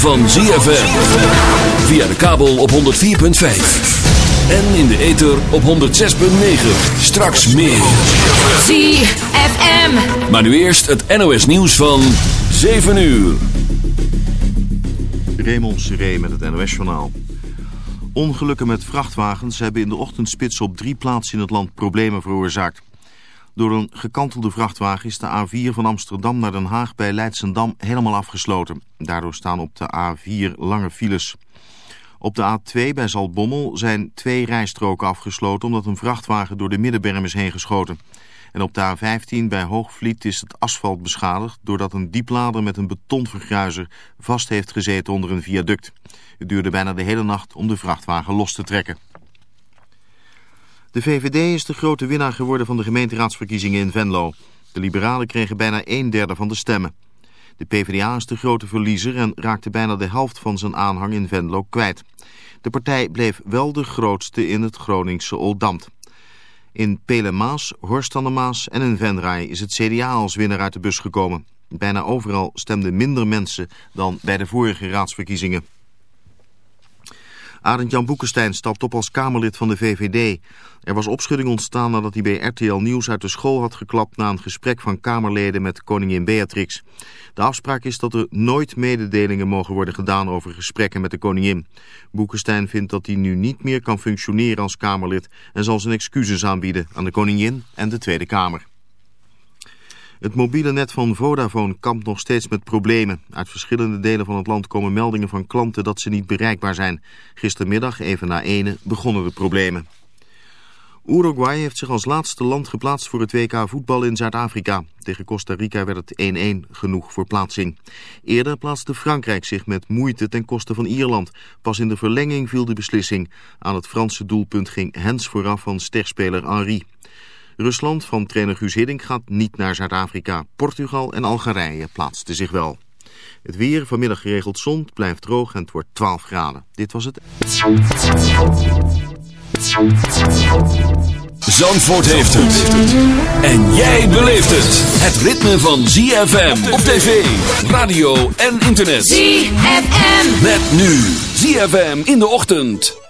van ZFM. Via de kabel op 104.5. En in de ether op 106.9. Straks meer. ZFM. Maar nu eerst het NOS nieuws van 7 uur. Raymond Seré met het NOS-journaal. Ongelukken met vrachtwagens hebben in de ochtendspits op drie plaatsen in het land problemen veroorzaakt. Door een gekantelde vrachtwagen is de A4 van Amsterdam naar Den Haag bij Leidsendam helemaal afgesloten. Daardoor staan op de A4 lange files. Op de A2 bij Zaltbommel zijn twee rijstroken afgesloten omdat een vrachtwagen door de middenberm is heen geschoten. En op de A15 bij Hoogvliet is het asfalt beschadigd doordat een dieplader met een betonvergruizer vast heeft gezeten onder een viaduct. Het duurde bijna de hele nacht om de vrachtwagen los te trekken. De VVD is de grote winnaar geworden van de gemeenteraadsverkiezingen in Venlo. De liberalen kregen bijna een derde van de stemmen. De PvdA is de grote verliezer en raakte bijna de helft van zijn aanhang in Venlo kwijt. De partij bleef wel de grootste in het Groningse Oldamt. In Pelemaas, Horst aan de Maas en in Venray is het CDA als winnaar uit de bus gekomen. Bijna overal stemden minder mensen dan bij de vorige raadsverkiezingen. Arend Jan Boekenstein stapt op als Kamerlid van de VVD. Er was opschudding ontstaan nadat hij bij RTL Nieuws uit de school had geklapt... na een gesprek van Kamerleden met koningin Beatrix. De afspraak is dat er nooit mededelingen mogen worden gedaan over gesprekken met de koningin. Boekenstein vindt dat hij nu niet meer kan functioneren als Kamerlid... en zal zijn excuses aanbieden aan de koningin en de Tweede Kamer. Het mobiele net van Vodafone kampt nog steeds met problemen. Uit verschillende delen van het land komen meldingen van klanten dat ze niet bereikbaar zijn. Gistermiddag, even na ene, begonnen de problemen. Uruguay heeft zich als laatste land geplaatst voor het WK voetbal in Zuid-Afrika. Tegen Costa Rica werd het 1-1 genoeg voor plaatsing. Eerder plaatste Frankrijk zich met moeite ten koste van Ierland. Pas in de verlenging viel de beslissing. Aan het Franse doelpunt ging Hens vooraf van sterspeler Henri. Rusland van trainer Guus Hiddink gaat niet naar Zuid-Afrika. Portugal en Algerije plaatsten zich wel. Het weer, vanmiddag geregeld zon, blijft droog en het wordt 12 graden. Dit was het. Zandvoort heeft het. En jij beleeft het. Het ritme van ZFM op tv, radio en internet. ZFM. Met nu ZFM in de ochtend.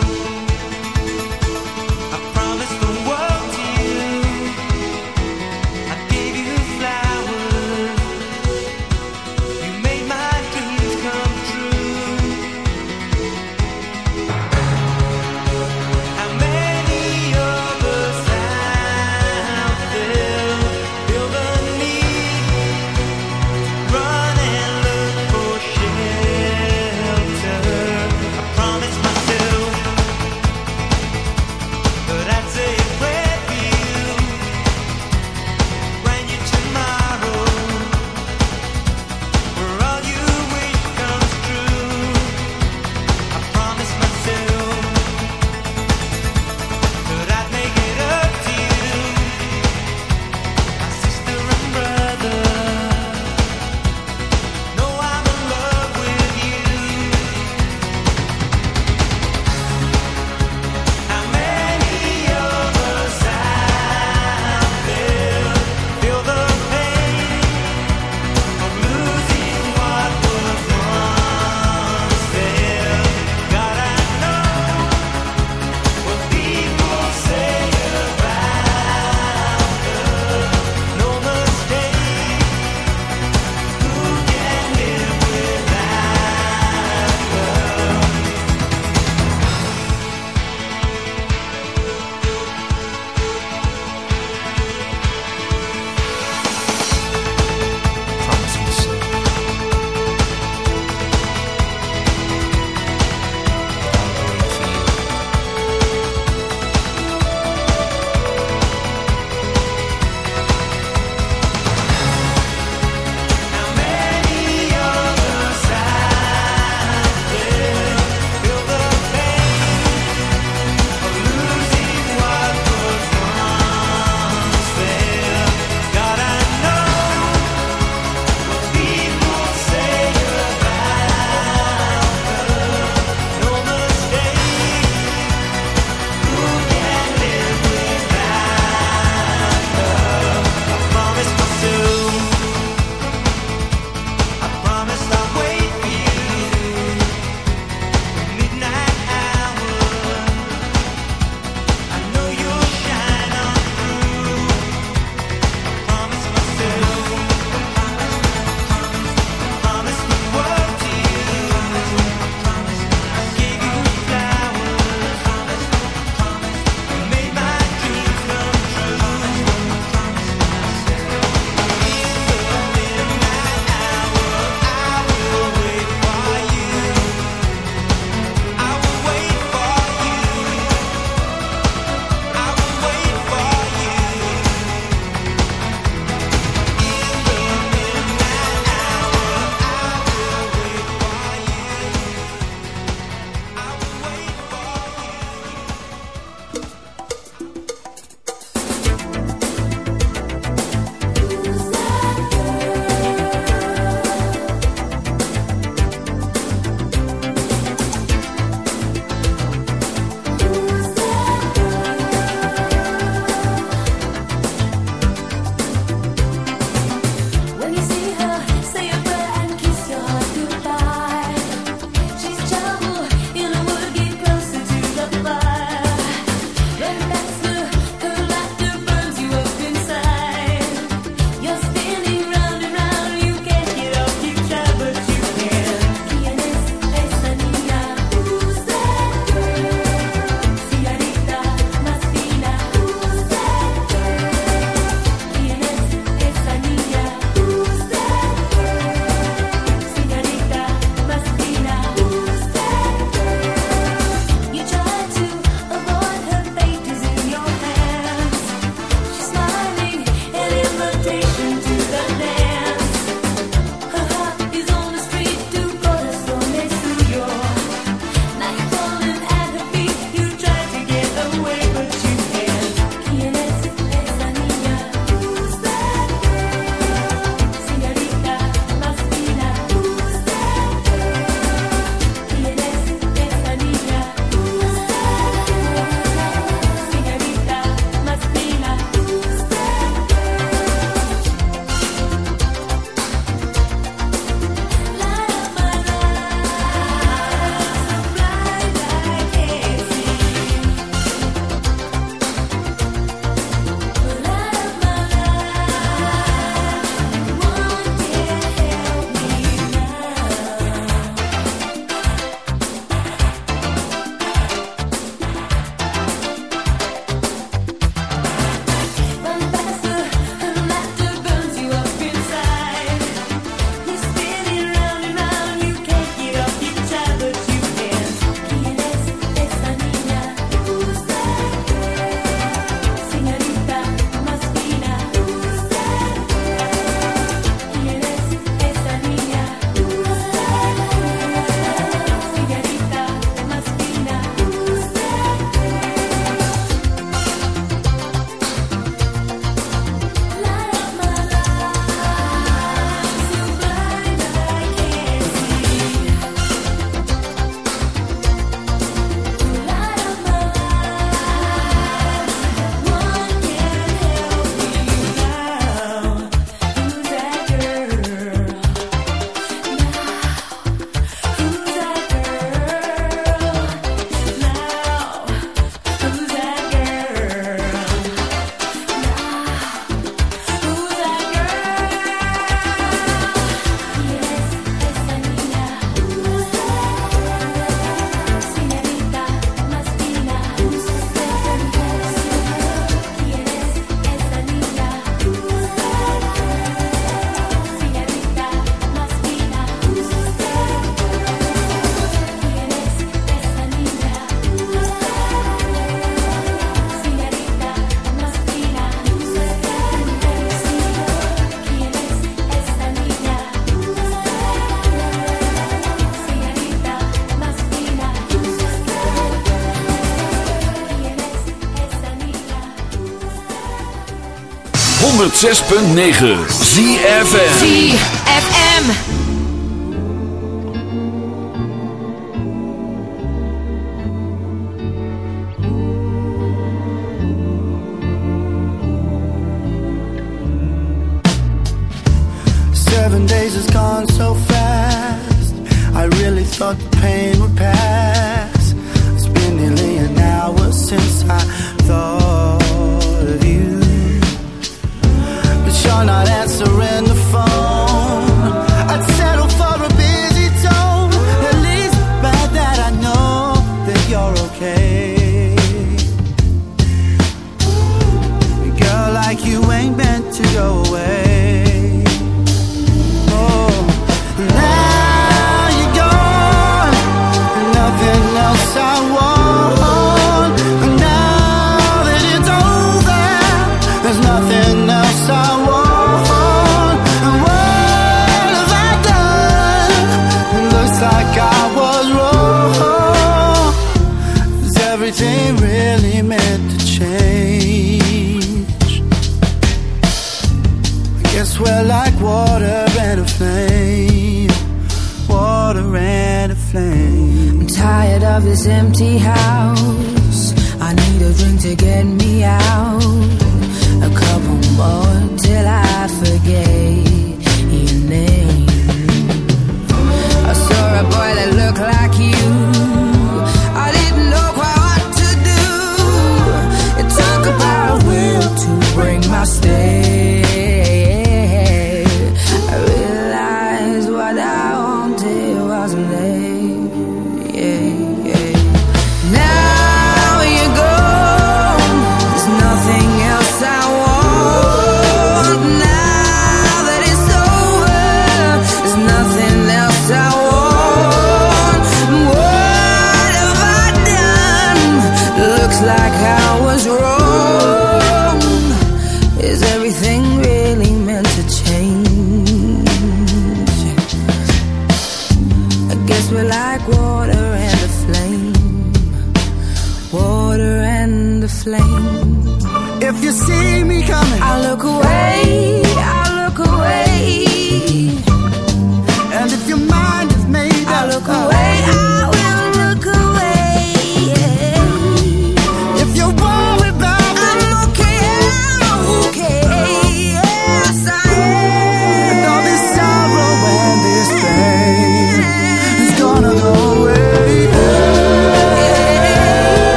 106.9 ZFM.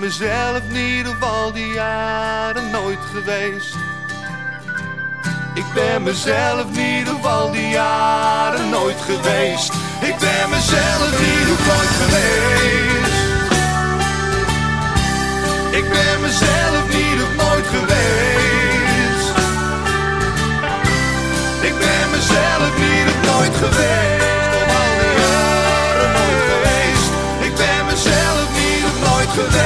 Ben mezelf in ieder geval die jaren nooit geweest. Ik ben mezelf in ieder geval die jaren nooit geweest. Ik ben mezelf ieder geval nooit geweest. Ik ben mezelf ieder geval nooit geweest. Ik ben mezelf ieder geval nooit geweest.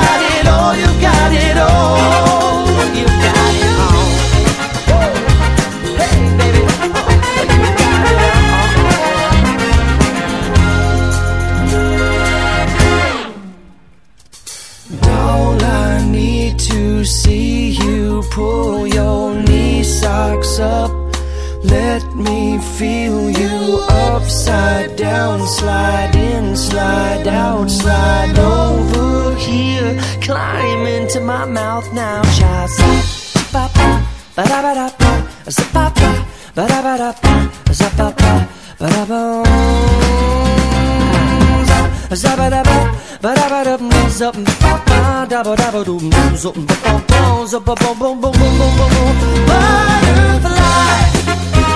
up. Let me feel you upside down, slide in, slide out, slide over here, climb into my mouth now, child. Ba da ba, ba ba ba da ba. Zabba-dabba, ba-dabba-dum, zup, ba-ba, dabba-dabba-dum, zup, ba-bum, zup, ba-bum-bum-bum-bum-bum-bum. Butterfly,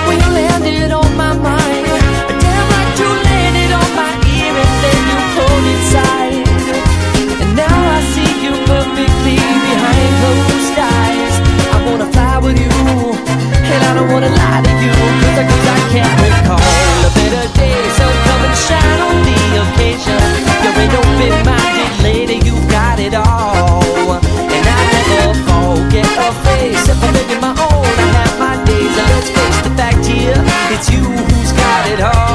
when you landed on my mind, damn like you landed on my ear and then you pulled inside. And now I see you perfectly behind closed eyes. I wanna fly with you, and I don't wanna lie to you, cause I, cause I can't recall a better day, so and on the occasion. You're an open-minded lady, you got it all. And I never forget face, if I my own, I have my days. Let's face the fact here, it's you who's got it all.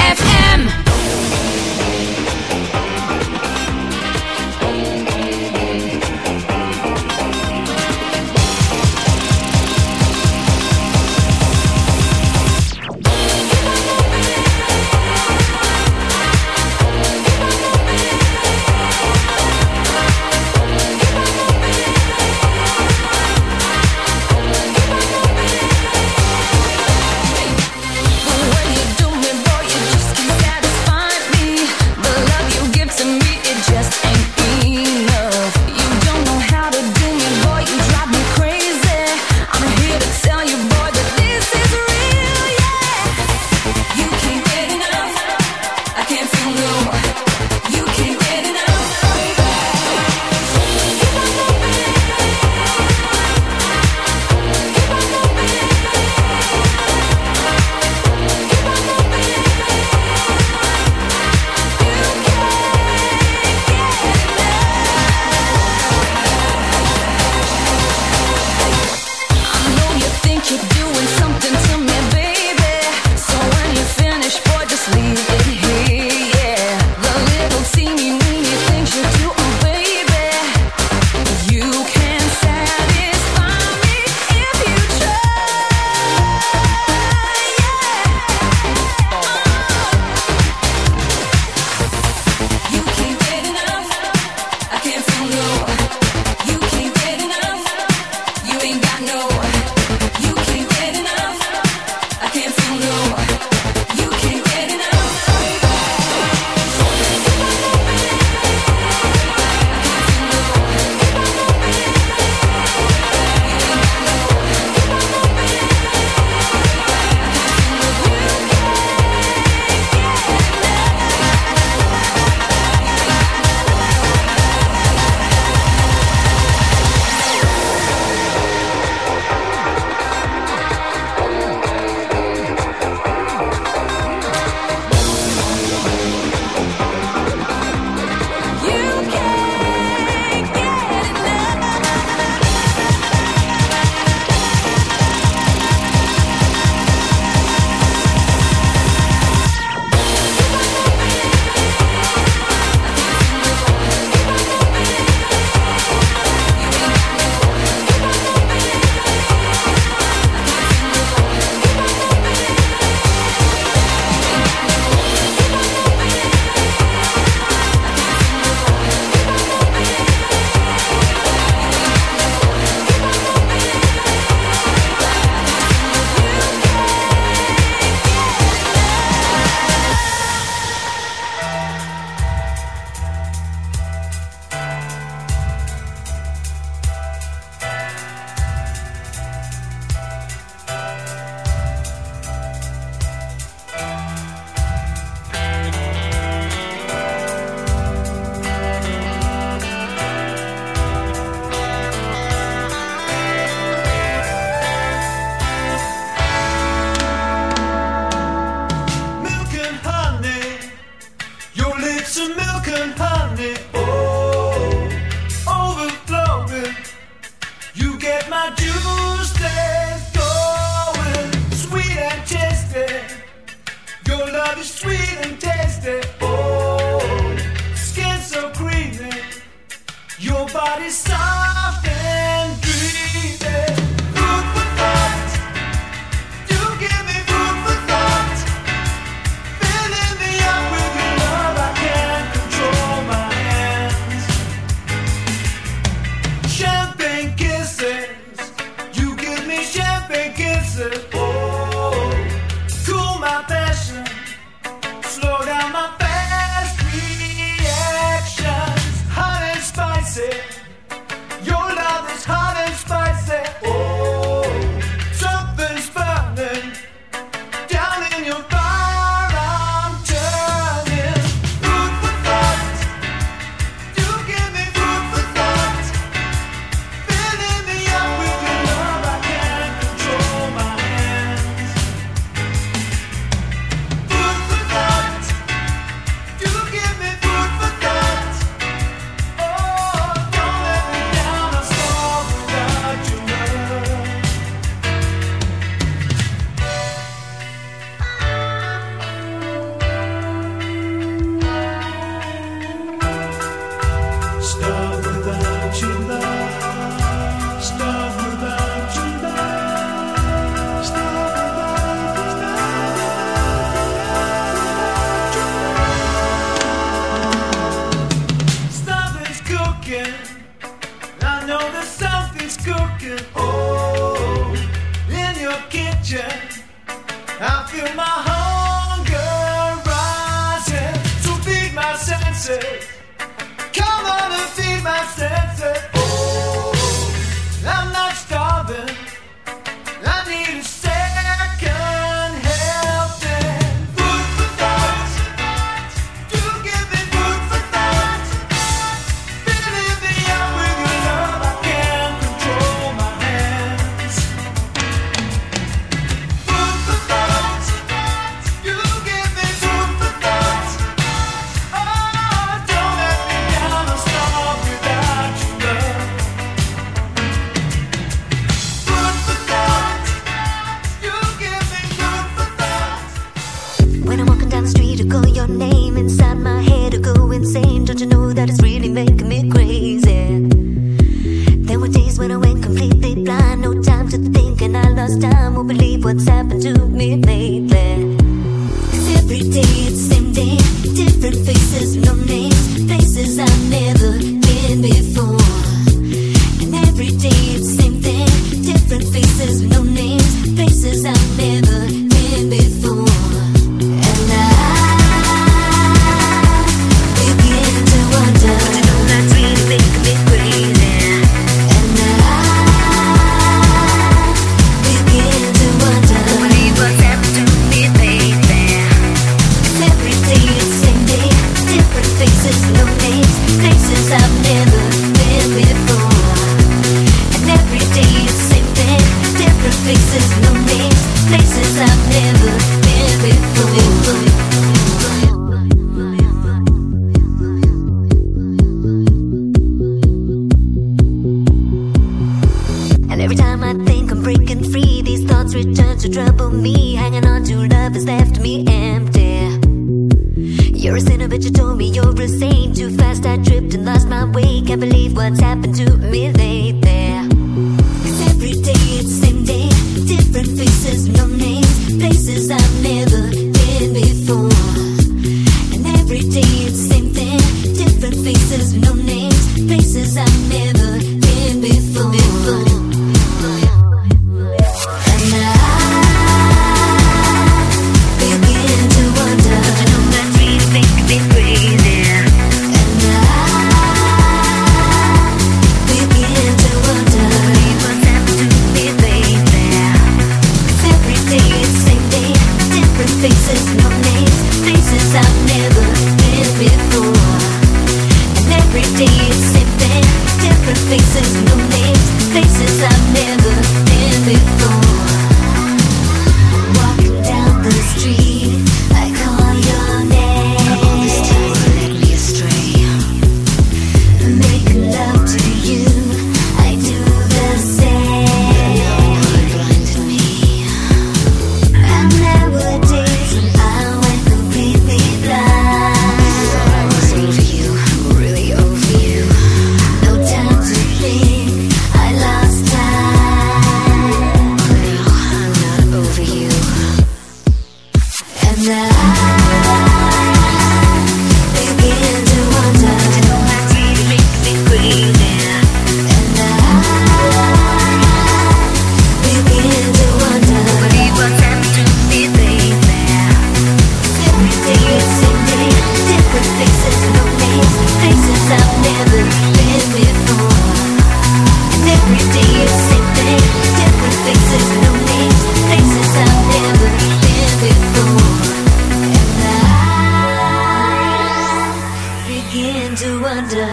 wonder.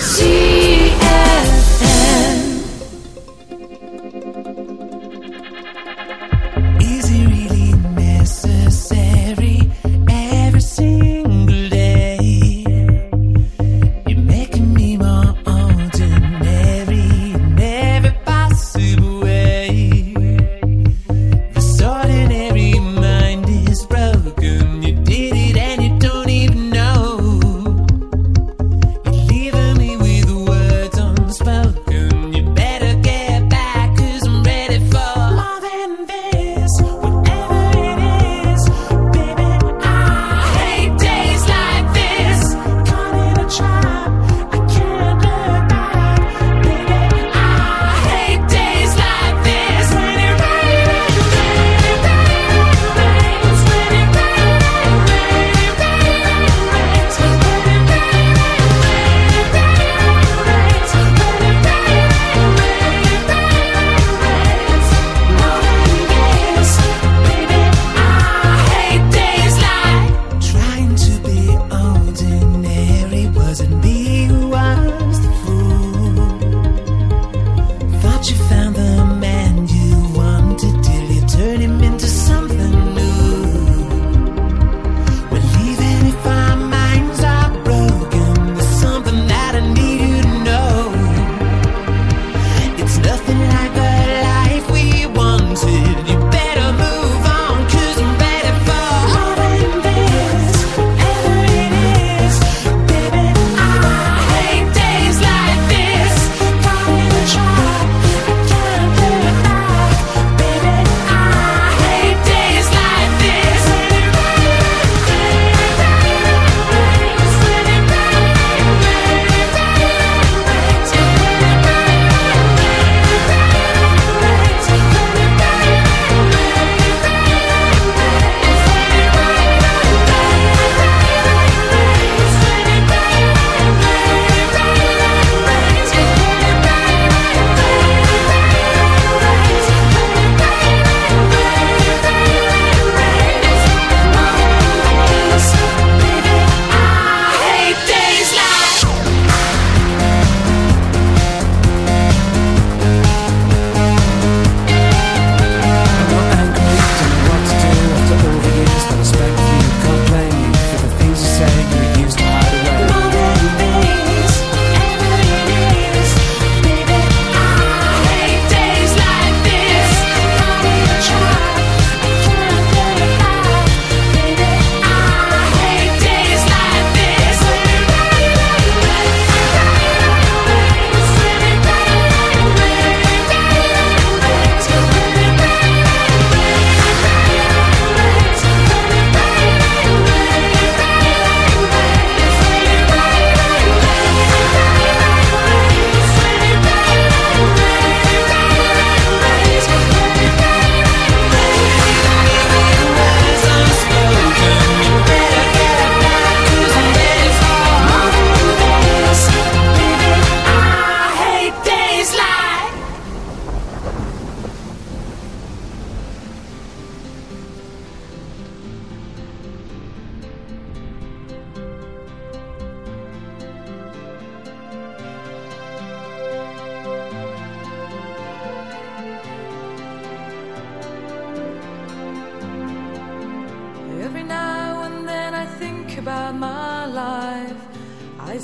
See.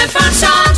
me song.